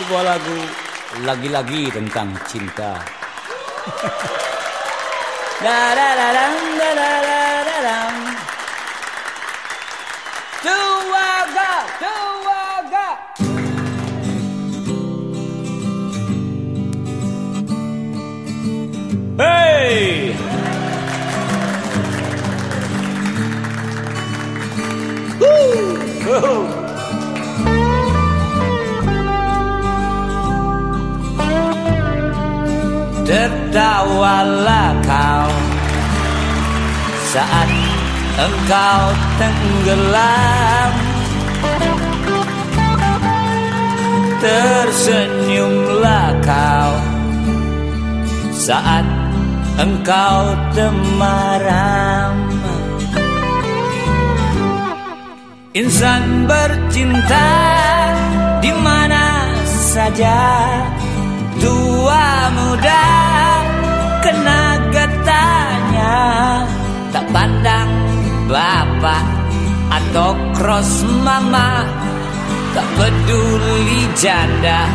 sebuah lagu lagi-lagi tentang cinta. da da da da da da da da Tuaga, tuaga. Hey. Woo. Woo. Tertawalah kau. Saat engkau tenggelam Tersenyumlah kau. Saat engkau temaram Insan bercinta di mana saja muda kena getahnya. Tak pandang bapak atau cross mama. Tak peduli janda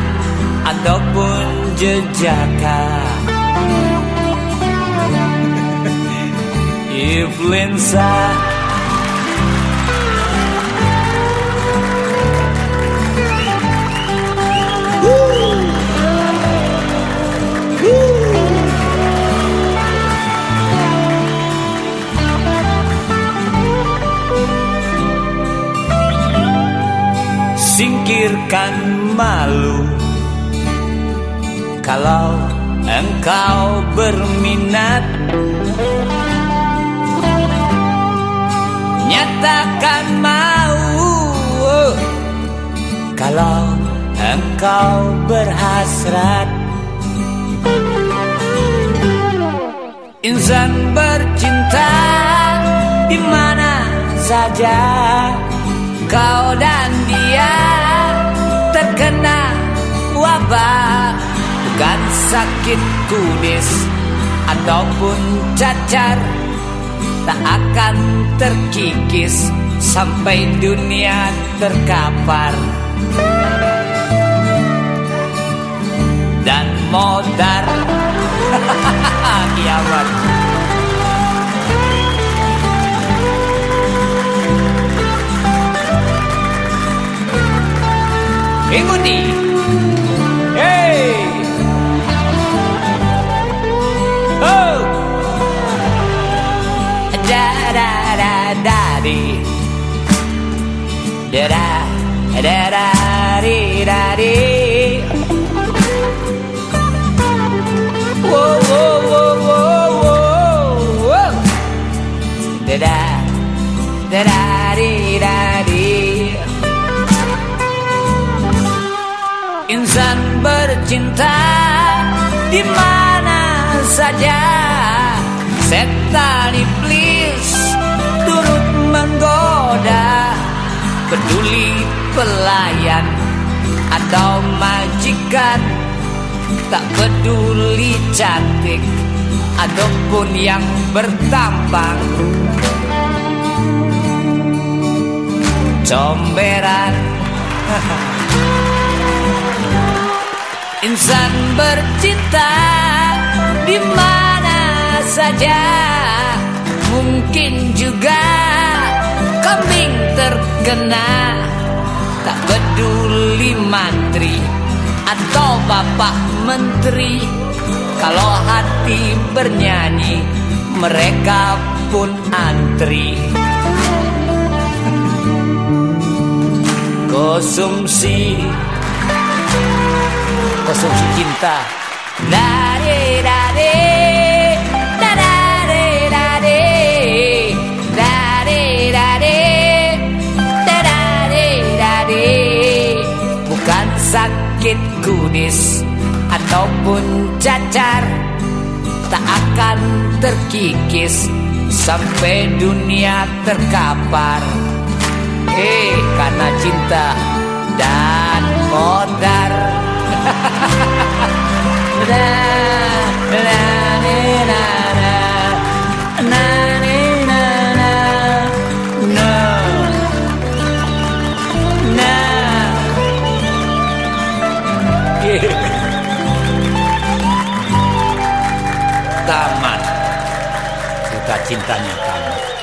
ataupun jejaka. Influenza singkirkan malu. Kalau engkau berminat Nyatakan mau. Kalau engkau berhasrat Insan bercinta di mana saja kau dan wabah Bukan sakit kudis ataupun cacar Tak akan terkikis sampai dunia terkapar. Dan modar. Kiamat. Ikuti. Insan bercinta di mana saja Setan Peduli pelayan atau majikan. Tak peduli cantik ataupun yang bertampang Comberan. Insan bercinta di mana saja? Mungkin juga kambing terkena Tak peduli mantri atau bapak menteri. Kalau hati bernyanyi mereka pun antri. Konsumsi. Konsumsi cinta. Dade dade sakit kudis ataupun cacar tak akan terkikis sampai dunia terkapar. Eh, karena cinta dan modar. na, na, Cinta Calma.